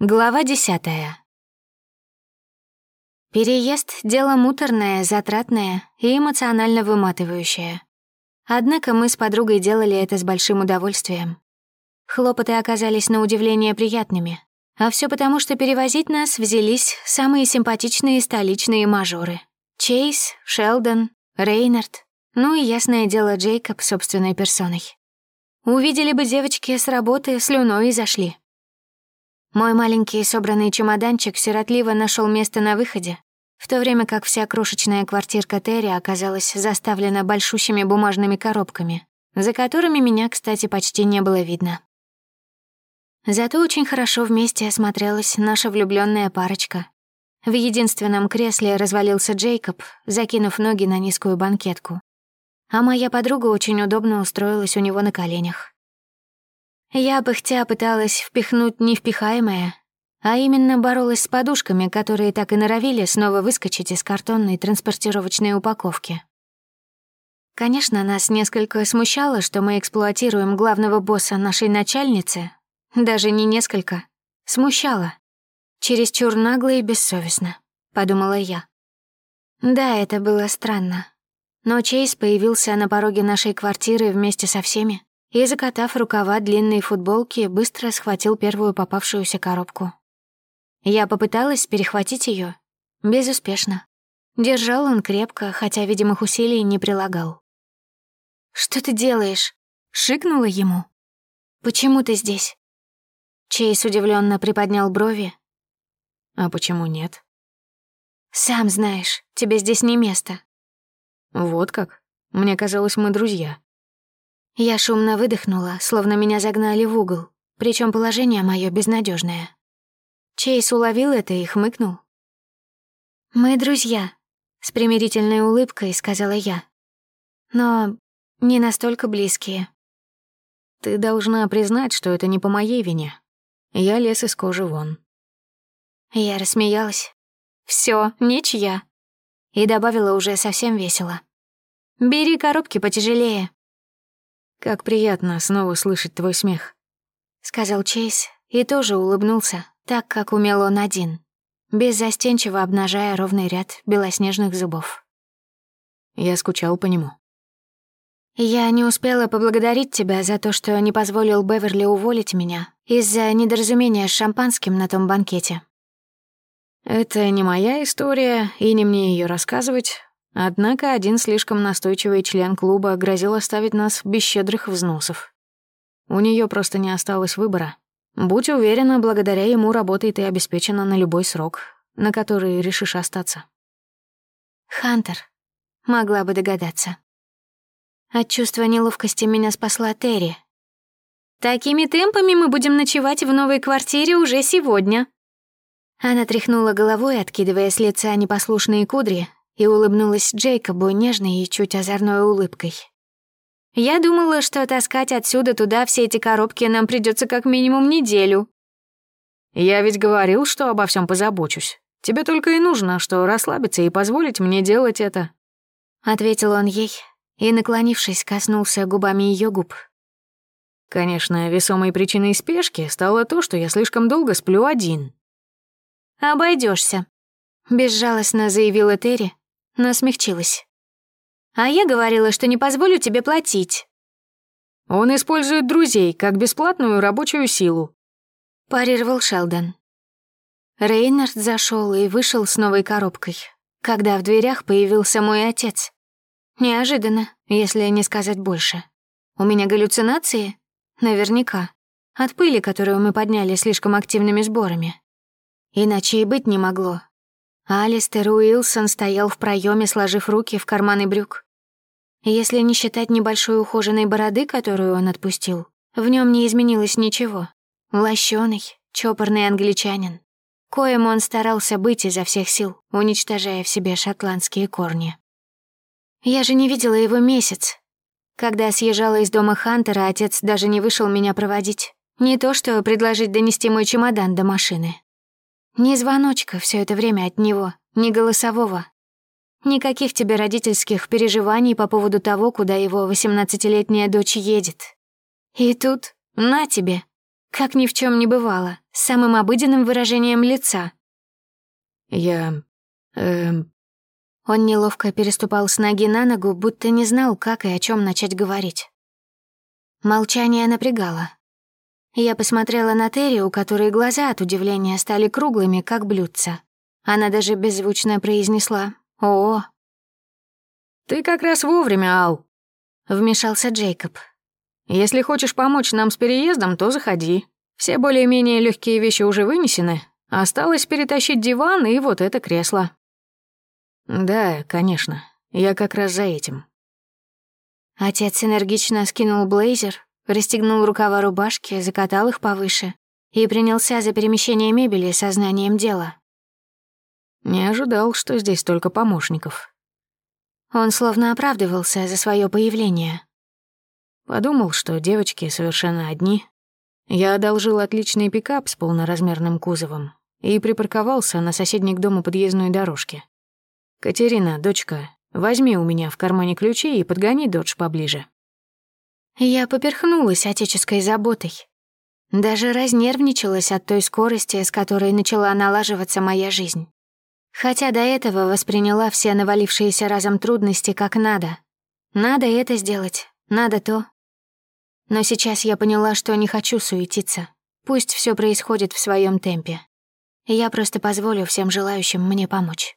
Глава десятая. Переезд — дело муторное, затратное и эмоционально выматывающее. Однако мы с подругой делали это с большим удовольствием. Хлопоты оказались на удивление приятными, а все потому, что перевозить нас взялись самые симпатичные столичные мажоры. Чейз, Шелдон, Рейнард, ну и, ясное дело, Джейкоб собственной персоной. Увидели бы девочки с работы, слюной и зашли. Мой маленький собранный чемоданчик сиротливо нашел место на выходе, в то время как вся крошечная квартирка Терри оказалась заставлена большущими бумажными коробками, за которыми меня, кстати, почти не было видно. Зато очень хорошо вместе осмотрелась наша влюбленная парочка. В единственном кресле развалился Джейкоб, закинув ноги на низкую банкетку. А моя подруга очень удобно устроилась у него на коленях. Я пыхтя пыталась впихнуть невпихаемое, а именно боролась с подушками, которые так и норовили снова выскочить из картонной транспортировочной упаковки. Конечно, нас несколько смущало, что мы эксплуатируем главного босса нашей начальницы. Даже не несколько. Смущало. Чересчур нагло и бессовестно, подумала я. Да, это было странно. Но Чейз появился на пороге нашей квартиры вместе со всеми и, закатав рукава длинной футболки, быстро схватил первую попавшуюся коробку. Я попыталась перехватить ее, Безуспешно. Держал он крепко, хотя видимых усилий не прилагал. «Что ты делаешь?» — шикнула ему. «Почему ты здесь?» Чейз удивленно приподнял брови. «А почему нет?» «Сам знаешь, тебе здесь не место». «Вот как? Мне казалось, мы друзья». Я шумно выдохнула, словно меня загнали в угол, причем положение мое безнадежное. Чейз уловил это и хмыкнул. «Мы друзья», — с примирительной улыбкой сказала я. «Но не настолько близкие». «Ты должна признать, что это не по моей вине. Я лез из кожи вон». Я рассмеялась. Все, ничья». И добавила уже совсем весело. «Бери коробки потяжелее, «Как приятно снова слышать твой смех», — сказал Чейз и тоже улыбнулся, так, как умел он один, беззастенчиво обнажая ровный ряд белоснежных зубов. Я скучал по нему. «Я не успела поблагодарить тебя за то, что не позволил Беверли уволить меня из-за недоразумения с шампанским на том банкете». «Это не моя история, и не мне ее рассказывать, Однако один слишком настойчивый член клуба грозил оставить нас без щедрых взносов. У нее просто не осталось выбора. Будь уверена, благодаря ему работой ты обеспечена на любой срок, на который решишь остаться. Хантер. Могла бы догадаться. От чувства неловкости меня спасла Терри. «Такими темпами мы будем ночевать в новой квартире уже сегодня». Она тряхнула головой, откидывая с лица непослушные кудри, и улыбнулась Джейкобу нежной и чуть озорной улыбкой. «Я думала, что таскать отсюда туда все эти коробки нам придется как минимум неделю». «Я ведь говорил, что обо всем позабочусь. Тебе только и нужно, что расслабиться и позволить мне делать это». Ответил он ей и, наклонившись, коснулся губами ее губ. Конечно, весомой причиной спешки стало то, что я слишком долго сплю один. Обойдешься, безжалостно заявила Терри, но смягчилась. «А я говорила, что не позволю тебе платить». «Он использует друзей как бесплатную рабочую силу», — парировал Шелдон. Рейнард зашел и вышел с новой коробкой, когда в дверях появился мой отец. Неожиданно, если не сказать больше. У меня галлюцинации? Наверняка. От пыли, которую мы подняли слишком активными сборами. Иначе и быть не могло. Алистер Уилсон стоял в проеме, сложив руки в карманы брюк. Если не считать небольшой ухоженной бороды, которую он отпустил, в нем не изменилось ничего. Лощеный, чопорный англичанин. Коем он старался быть изо всех сил, уничтожая в себе шотландские корни. Я же не видела его месяц. Когда съезжала из дома Хантера, отец даже не вышел меня проводить. Не то что предложить донести мой чемодан до машины. Ни звоночка все это время от него, ни голосового. Никаких тебе родительских переживаний по поводу того, куда его восемнадцатилетняя дочь едет. И тут, на тебе, как ни в чем не бывало, с самым обыденным выражением лица. «Я... эм...» Он неловко переступал с ноги на ногу, будто не знал, как и о чем начать говорить. Молчание напрягало. Я посмотрела на Терри, у которой глаза от удивления стали круглыми, как блюдца. Она даже беззвучно произнесла «О». «Ты как раз вовремя, Ал», — вмешался Джейкоб. «Если хочешь помочь нам с переездом, то заходи. Все более-менее легкие вещи уже вынесены. Осталось перетащить диван и вот это кресло». «Да, конечно. Я как раз за этим». Отец энергично скинул блейзер, расстегнул рукава рубашки, закатал их повыше и принялся за перемещение мебели сознанием дела. Не ожидал, что здесь столько помощников. Он словно оправдывался за свое появление. Подумал, что девочки совершенно одни. Я одолжил отличный пикап с полноразмерным кузовом и припарковался на соседней к дому подъездной дорожке. «Катерина, дочка, возьми у меня в кармане ключи и подгони додж поближе». Я поперхнулась отеческой заботой. Даже разнервничалась от той скорости, с которой начала налаживаться моя жизнь. Хотя до этого восприняла все навалившиеся разом трудности как надо. Надо это сделать, надо то. Но сейчас я поняла, что не хочу суетиться. Пусть все происходит в своем темпе. Я просто позволю всем желающим мне помочь.